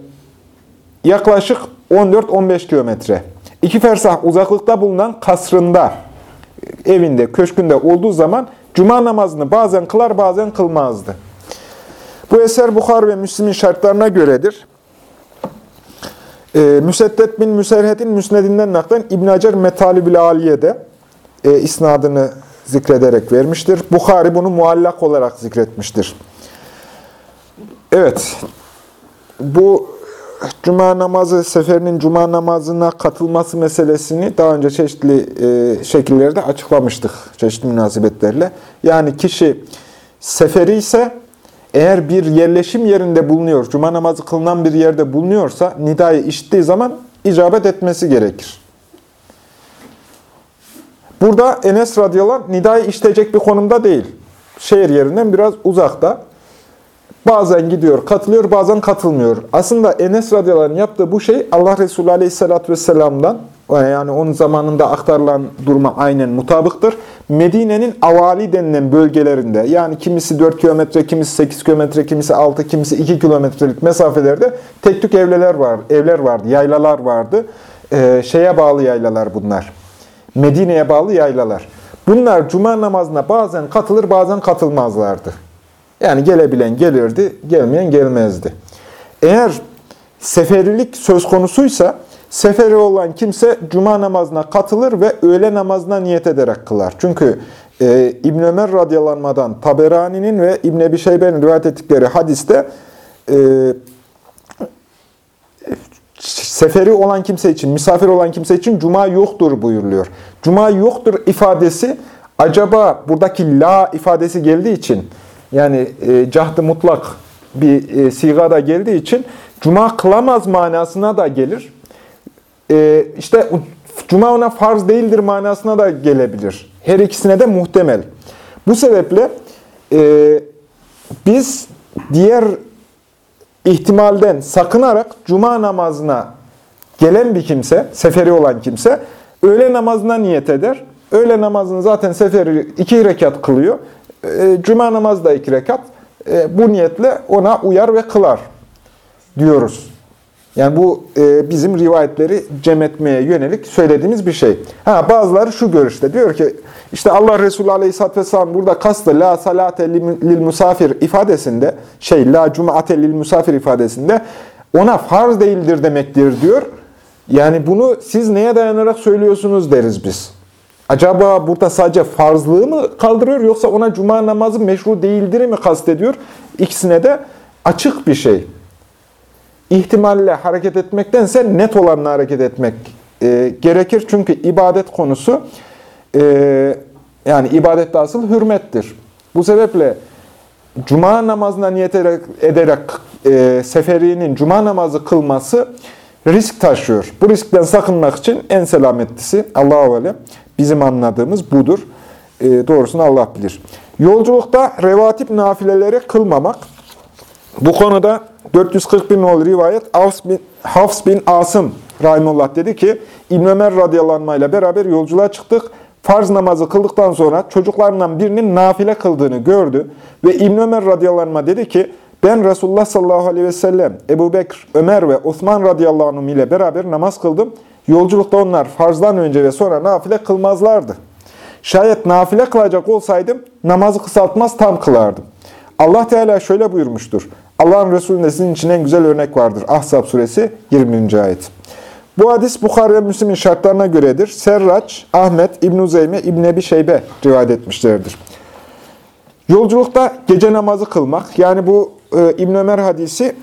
yaklaşık 14-15 kilometre. İki fersah uzaklıkta bulunan kasrında evinde, köşkünde olduğu zaman cuma namazını bazen kılar, bazen kılmazdı. Bu eser Bukhar ve Müslim'in şartlarına göredir. Ee, Müseddet bin Müserhet'in müsnedinden naklen İbn Hacer Metalibül Aliye'de e, isnadını zikrederek vermiştir. Bukhari bunu muallak olarak zikretmiştir. Evet, bu cuma namazı, seferinin cuma namazına katılması meselesini daha önce çeşitli e, şekillerde açıklamıştık, çeşitli münasebetlerle. Yani kişi seferi ise eğer bir yerleşim yerinde bulunuyor, cuma namazı kılınan bir yerde bulunuyorsa, nidayı işittiği zaman icabet etmesi gerekir. Burada Enes radıyallahu anh nidayı işleyecek bir konumda değil. Şehir yerinden biraz uzakta. Bazen gidiyor, katılıyor, bazen katılmıyor. Aslında Enes radıyallahu yaptığı bu şey Allah Resulü aleyhissalatü vesselam'dan, yani onun zamanında aktarılan duruma aynen mutabıktır. Medine'nin avali denilen bölgelerinde, yani kimisi 4 kilometre, kimisi 8 kilometre, kimisi 6, kimisi 2 kilometrelik mesafelerde tek tük evler, var, evler vardı, yaylalar vardı. Ee, şeye bağlı yaylalar bunlar. Medine'ye bağlı yaylalar. Bunlar cuma namazına bazen katılır, bazen katılmazlardı. Yani gelebilen gelirdi, gelmeyen gelmezdi. Eğer seferilik söz konusuysa, seferi olan kimse cuma namazına katılır ve öğle namazına niyet ederek kılar. Çünkü e, İbn Ömer radyalanmadan Taberani'nin ve İbn Ebi Şeybe'nin rivayet ettikleri hadiste e, seferi olan kimse için, misafir olan kimse için cuma yoktur buyuruluyor. Cuma yoktur ifadesi acaba buradaki la ifadesi geldiği için yani e, cahd mutlak bir e, sigada geldiği için cuma kılamaz manasına da gelir. E, işte cuma ona farz değildir manasına da gelebilir. Her ikisine de muhtemel. Bu sebeple e, biz diğer ihtimalden sakınarak cuma namazına gelen bir kimse, seferi olan kimse öğle namazına niyet eder. Öğle namazını zaten seferi iki rekat kılıyor. E, cuma namazı da iki rekat. E, bu niyetle ona uyar ve kılar diyoruz. Yani bu e, bizim rivayetleri cem etmeye yönelik söylediğimiz bir şey. Ha, bazıları şu görüşte diyor ki işte Allah Resulü Aleyhisselatü Vesselam burada kastı la salate lil musafir ifadesinde şey la cumaate lil musafir ifadesinde ona farz değildir demektir diyor. Yani bunu siz neye dayanarak söylüyorsunuz deriz biz. Acaba burada sadece farzlığı mı kaldırıyor yoksa ona cuma namazı meşru değildir mi kastediyor? İkisine de açık bir şey. İhtimalle hareket etmektense net olanla hareket etmek e, gerekir. Çünkü ibadet konusu e, yani ibadette asıl hürmettir. Bu sebeple cuma namazına niyet ederek, ederek e, seferinin cuma namazı kılması risk taşıyor. Bu riskten sakınmak için en selametlisi Allah'a alem bizim anladığımız budur. E, doğrusunu Allah bilir. Yolculukta revatip nafileleri kılmamak. Bu konuda 441 nol rivayet Hafs bin, Hafs bin Asım Rahimullah dedi ki İbn Ömer radıyallahu ile beraber yolculuğa çıktık. Farz namazı kıldıktan sonra çocuklarından birinin nafile kıldığını gördü. Ve İbn Ömer radıyallahu dedi ki ben Resulullah sallallahu aleyhi ve sellem, Ebu Bekir, Ömer ve Osman radıyallahu anh ile beraber namaz kıldım. Yolculukta onlar farzdan önce ve sonra nafile kılmazlardı. Şayet nafile kılacak olsaydım namazı kısaltmaz tam kılardım. Allah Teala şöyle buyurmuştur. Allah'ın Resulü'nde sizin için en güzel örnek vardır. Ahzab suresi 20. ayet. Bu hadis Bukhara ve Müslim'in şartlarına göredir. Serraç, Ahmet, İbn-i Zeyme, İbn-i Ebi Şeybe rivayet etmişlerdir. Yolculukta gece namazı kılmak, yani bu e, İbn Ömer hadisi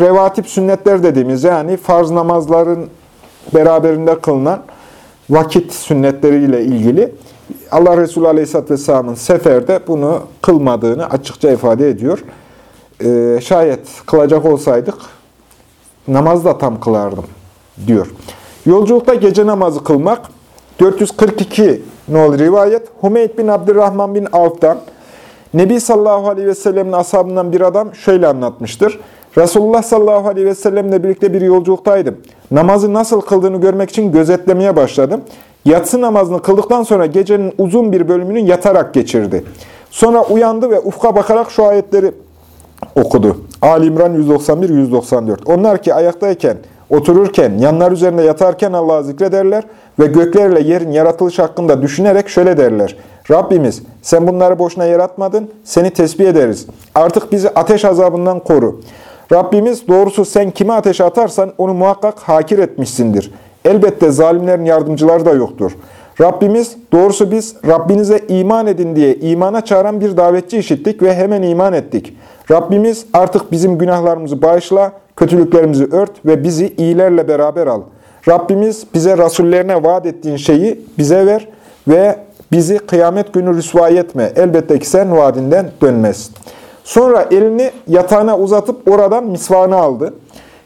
revatip sünnetler dediğimiz yani farz namazların beraberinde kılınan vakit sünnetleriyle ilgili Allah Resulü Aleyhisselatü Vesselam'ın seferde bunu kılmadığını açıkça ifade ediyor. Ee, şayet kılacak olsaydık namaz da tam kılardım diyor. Yolculukta gece namazı kılmak 442 nol rivayet Hümeyd bin Abdurrahman bin Avf'tan Nebi sallallahu aleyhi ve sellemin ashabından bir adam şöyle anlatmıştır. Resulullah sallallahu aleyhi ve sellemle birlikte bir yolculuktaydım. Namazı nasıl kıldığını görmek için gözetlemeye başladım. Yatsı namazını kıldıktan sonra gecenin uzun bir bölümünü yatarak geçirdi. Sonra uyandı ve ufka bakarak şu ayetleri okudu. Ali İmran 191-194. Onlar ki ayaktayken, otururken, yanlar üzerinde yatarken Allah'ı zikrederler ve göklerle yerin yaratılış hakkında düşünerek şöyle derler. Rabbimiz sen bunları boşuna yaratmadın, seni tesbih ederiz. Artık bizi ateş azabından koru. Rabbimiz doğrusu sen kime ateşe atarsan onu muhakkak hakir etmişsindir. Elbette zalimlerin yardımcıları da yoktur. Rabbimiz, doğrusu biz Rabbinize iman edin diye imana çağıran bir davetçi işittik ve hemen iman ettik. Rabbimiz artık bizim günahlarımızı bağışla, kötülüklerimizi ört ve bizi iyilerle beraber al. Rabbimiz bize rasullerine vaat ettiğin şeyi bize ver ve bizi kıyamet günü rüsvay etme. Elbette ki sen vaadinden dönmezsin. Sonra elini yatağına uzatıp oradan misvağını aldı.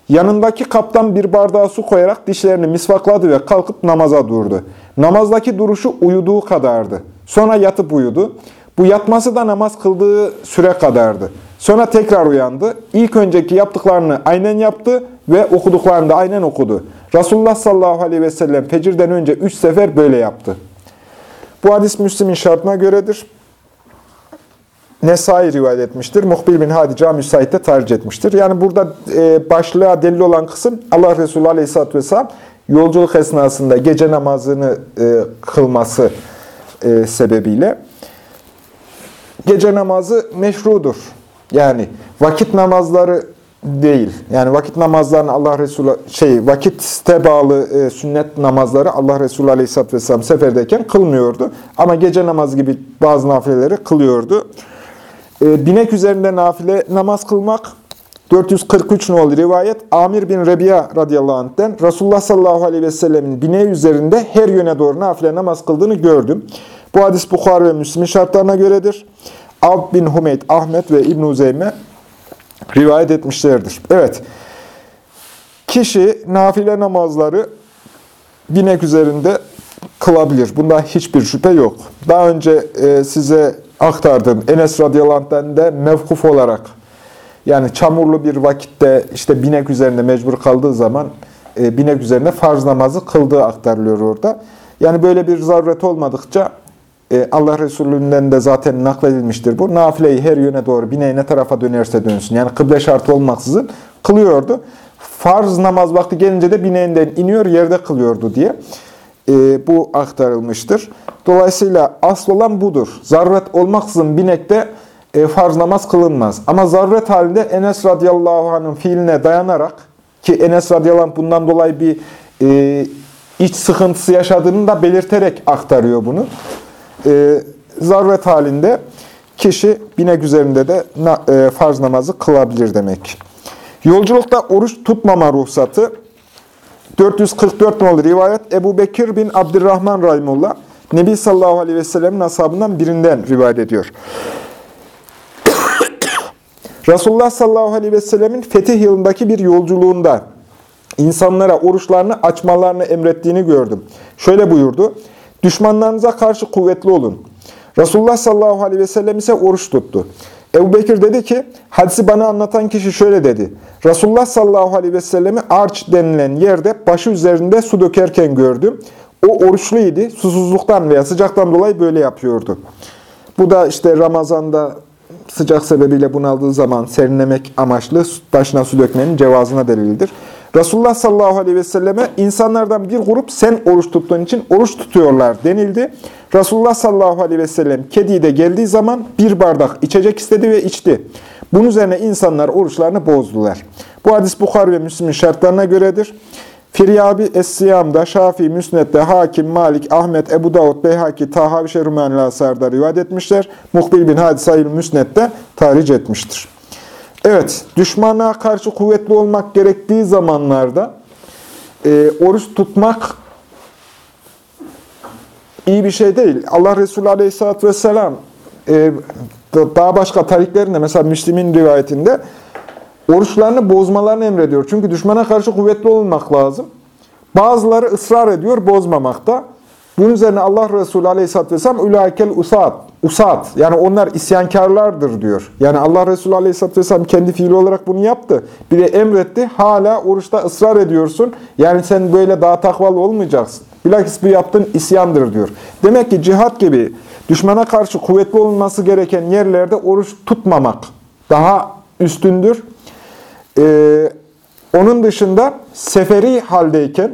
Yanındaki kaptan bir bardağa su koyarak dişlerini misvakladı ve kalkıp namaza durdu. Namazdaki duruşu uyuduğu kadardı. Sonra yatıp uyudu. Bu yatması da namaz kıldığı süre kadardı. Sonra tekrar uyandı. İlk önceki yaptıklarını aynen yaptı ve okuduklarını da aynen okudu. Resulullah sallallahu aleyhi ve sellem fecirden önce üç sefer böyle yaptı. Bu hadis Müslim'in şartına göredir. Nesai rivayet etmiştir. Muhbil bin Hadi Cami Said'de tercih etmiştir. Yani burada e, başlığa delil olan kısım Allah Resulü Aleyhisselatü Vesselam yolculuk esnasında gece namazını e, kılması e, sebebiyle. Gece namazı meşrudur. Yani vakit namazları değil. Yani vakit namazlarını Allah Resulü şey vakitte bağlı e, sünnet namazları Allah Resulü Aleyhisselatü Vesselam seferdeyken kılmıyordu. Ama gece namazı gibi bazı nafileleri kılıyordu. E, binek üzerinde nafile namaz kılmak 443 nolu rivayet Amir bin Rebiya radıyallahu anh'ten Resulullah sallallahu aleyhi ve sellemin bineği üzerinde her yöne doğru nafile namaz kıldığını gördüm. Bu hadis Bukhara ve Müslim'in şartlarına göredir. Ab bin Humeyd, Ahmet ve İbn Uzeyme rivayet etmişlerdir. Evet, kişi nafile namazları binek üzerinde kılabilir. Bunda hiçbir şüphe yok. Daha önce e, size aktardım. Enes radıyallahu de mevkuf olarak yani çamurlu bir vakitte işte binek üzerinde mecbur kaldığı zaman e, binek üzerinde farz namazı kıldığı aktarılıyor orada. Yani böyle bir zaruret olmadıkça e, Allah Resulü'nden de zaten nakledilmiştir bu. Nafileyi her yöne doğru bineği ne tarafa dönerse dönsün. Yani kıble şartı olmaksızın kılıyordu. Farz namaz vakti gelince de bineğinden iniyor yerde kılıyordu diye e, bu aktarılmıştır. Dolayısıyla asıl olan budur. Zaruret olmaksızın binekte e, farz namaz kılınmaz. Ama zaruret halinde Enes radıyallahu anh'ın fiiline dayanarak ki Enes radıyallahu bundan dolayı bir e, iç sıkıntısı yaşadığını da belirterek aktarıyor bunu. E, zaruret halinde kişi binek üzerinde de na, e, farz namazı kılabilir demek. Yolculukta oruç tutmama ruhsatı 444 nolu rivayet Ebu Bekir bin Abdurrahman Rahimullah Nebi sallallahu aleyhi ve sellem'in ashabından birinden rivayet ediyor. Resulullah sallallahu aleyhi ve sellemin fetih yılındaki bir yolculuğunda insanlara oruçlarını açmalarını emrettiğini gördüm. Şöyle buyurdu. Düşmanlarınıza karşı kuvvetli olun. Resulullah sallallahu aleyhi ve sellem ise oruç tuttu. Ebu Bekir dedi ki, hadisi bana anlatan kişi şöyle dedi. Resulullah sallallahu aleyhi ve sellemi arç denilen yerde başı üzerinde su dökerken gördüm. O oruçluydu. Susuzluktan veya sıcaktan dolayı böyle yapıyordu. Bu da işte Ramazan'da sıcak sebebiyle bunaldığı zaman serinlemek amaçlı başına su dökmenin cevazına delildir. Resulullah sallallahu aleyhi ve selleme insanlardan bir grup sen oruç tuttuğun için oruç tutuyorlar denildi. Resulullah sallallahu aleyhi ve sellem kediyi de geldiği zaman bir bardak içecek istedi ve içti. Bunun üzerine insanlar oruçlarını bozdular. Bu hadis Bukhar ve Müslim'in şartlarına göredir. Firyabi Es-Siyam'da, Şafii, Müsned'de, Hakim, Malik, Ahmet, Ebu Davud, Beyhaki, Taha ve Şerhumani Asar'da rivayet etmişler. Muhbil bin Hadisayil Müsned'de tarih etmiştir. Evet, düşmana karşı kuvvetli olmak gerektiği zamanlarda e, oruç tutmak iyi bir şey değil. Allah Resulü Aleyhisselatü Vesselam e, daha başka tariklerinde mesela Müslim'in rivayetinde oruçlarını bozmalarını emrediyor. Çünkü düşmana karşı kuvvetli olmak lazım. Bazıları ısrar ediyor bozmamakta. Bunun üzerine Allah Resulü Aleyhisselatü Vesselam ülâkel usat, usat yani onlar isyankarlardır diyor. Yani Allah Resulü Aleyhisselatü Vesselam kendi fiili olarak bunu yaptı. Bir de emretti. Hala oruçta ısrar ediyorsun. Yani sen böyle daha takvalı olmayacaksın. Bilakis bu yaptığın isyandır diyor. Demek ki cihat gibi düşmana karşı kuvvetli olunması gereken yerlerde oruç tutmamak daha üstündür. Ee, onun dışında seferi haldeyken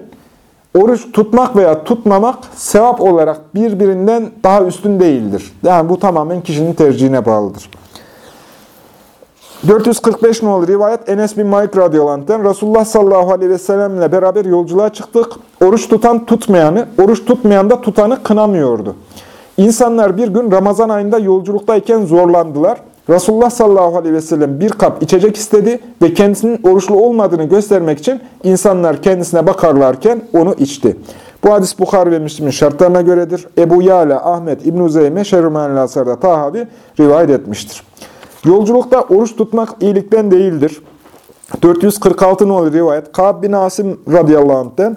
oruç tutmak veya tutmamak sevap olarak birbirinden daha üstün değildir. Yani bu tamamen kişinin tercihine bağlıdır. 445 nolu rivayet Enes bin Malik radıyallahu Resulullah sallallahu aleyhi ve sellemle beraber yolculuğa çıktık. Oruç tutan tutmayanı, oruç tutmayan da tutanı kınamıyordu. İnsanlar bir gün Ramazan ayında yolculuktayken zorlandılar. Resulullah sallallahu aleyhi ve sellem bir kap içecek istedi ve kendisinin oruçlu olmadığını göstermek için insanlar kendisine bakarlarken onu içti. Bu hadis Bukhari ve Müslim'in şartlarına göredir. Ebu Yala, Ahmet, İbn-i Zeyme, Şerrumanil Asar'da Tahavi rivayet etmiştir. Yolculukta oruç tutmak iyilikten değildir. 446 nolu rivayet Ka'b bin Asim radıyallahu anh'ten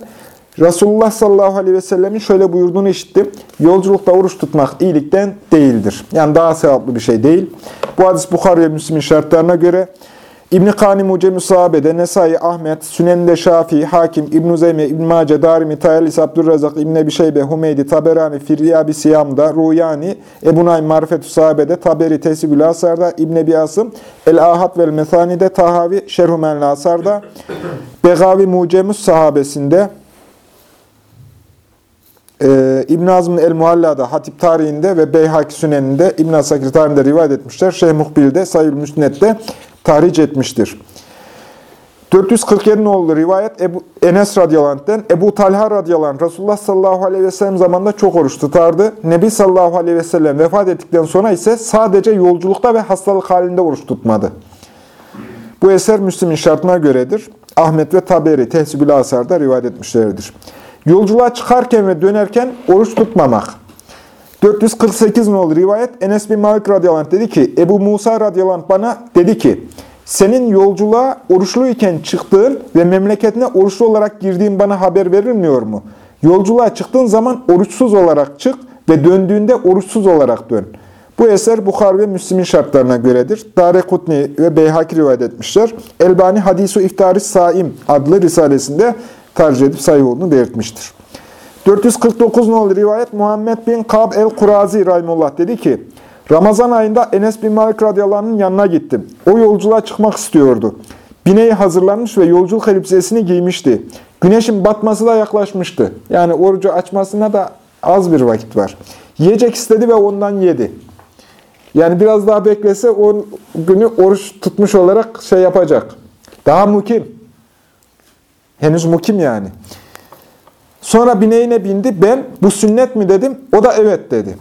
Resulullah sallallahu aleyhi ve sellemin şöyle buyurduğunu işittim. Yolculukta oruç tutmak iyilikten değildir. Yani daha sevaplı bir şey değil. Bu hadis Bukhari ve Müslim'in şartlarına göre İbn-i Kani Mucem-i Sahabe'de, Nesai, Ahmet, Sünen'de Şafii, Hakim, İbn-i Zeyme, İbn-i Mace, Darimi, Tayalis, Abdurrazak, İbn-i Ebi Şeybe, Humeydi, Taberani, Firyabi Siyam'da, Ruyani, Ebu Naim Marifetü Sahabe'de, Taberi, Tesibül Asar'da, İbn-i Ebi El-Ahad vel Methani'de, Tahavi, Şerhumenl Asar'da, Begavi Mucemus Sahabesinde, ee, İbn Azm'ın El-Muhalla'da, Hatip tarihinde ve Beyhaki Sünen'inde, İbn Asakir tarihinde rivayet etmişler. Şeyh Muhbil'de, Sayül Müsnet'te tahric etmiştir. 447 nolu rivayet Ebu, Enes radıyallahu Ebu Talha radıyallahu Resulullah sallallahu aleyhi ve sellem zamanında çok oruç tutardı. Nebi sallallahu aleyhi ve sellem vefat ettikten sonra ise sadece yolculukta ve hastalık halinde oruç tutmadı. Bu eser Müslim'in şartına göredir. Ahmet ve Taberi Tehsibül Asar'da rivayet etmişlerdir. Yolculuğa çıkarken ve dönerken oruç tutmamak. 448 nolu rivayet Enes bin Malik radıyallahu dedi ki Ebu Musa radıyallahu bana dedi ki senin yolculuğa oruçluyken çıktığın ve memleketine oruçlu olarak girdiğin bana haber verilmiyor mu? Yolculuğa çıktığın zaman oruçsuz olarak çık ve döndüğünde oruçsuz olarak dön. Bu eser Bukhar ve Müslim'in şartlarına göredir. Darekutni ve Beyhaki rivayet etmişler. Elbani Hadisu İftari Saim adlı risalesinde tercih edip sayı olduğunu belirtmiştir. 449 nolu rivayet Muhammed bin Kab el-Kurazi Rahimullah dedi ki, Ramazan ayında Enes bin Malik radıyallahu yanına gittim. O yolculuğa çıkmak istiyordu. Bineği hazırlanmış ve yolculuk elbisesini giymişti. Güneşin batması da yaklaşmıştı. Yani orucu açmasına da az bir vakit var. Yiyecek istedi ve ondan yedi. Yani biraz daha beklese o günü oruç tutmuş olarak şey yapacak. Daha mukim. Henüz mukim yani. Sonra bineğine bindi. Ben bu sünnet mi dedim. O da evet dedi.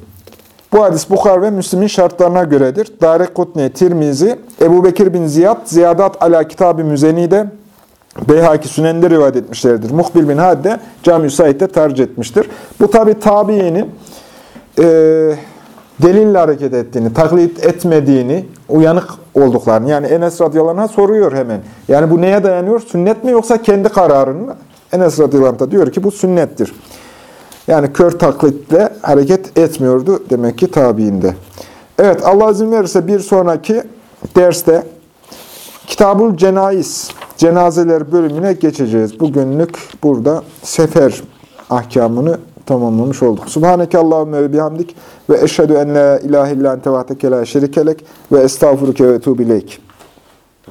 Bu hadis Bukhar ve Müslim'in şartlarına göredir. Darekutni, Tirmizi, Ebu Bekir bin Ziyad, Ziyadat ala Kitab-ı Müzeni'de, Beyhaki Sünen'de rivayet etmişlerdir. Muhbil bin Had de Cami-i Said'de tercih etmiştir. Bu tabi tabiinin e, delille hareket ettiğini, taklit etmediğini, uyanık olduklarını. Yani Enes radıyallahu soruyor hemen. Yani bu neye dayanıyor? Sünnet mi yoksa kendi kararın mı? Enes radıyallahu anh diyor ki bu sünnettir. Yani kör taklitle hareket etmiyordu demek ki tabiinde. Evet Allah izin verirse bir sonraki derste Kitabul Cenayiz, cenazeler bölümüne geçeceğiz. Bugünlük burada sefer ahkamını tamamlamış olduk. Subhaneke Allahümme ve bihamdik ve eşhedü en la ilahe illan tevahdeke la şerikelek ve estağfuruke ve etubileyk.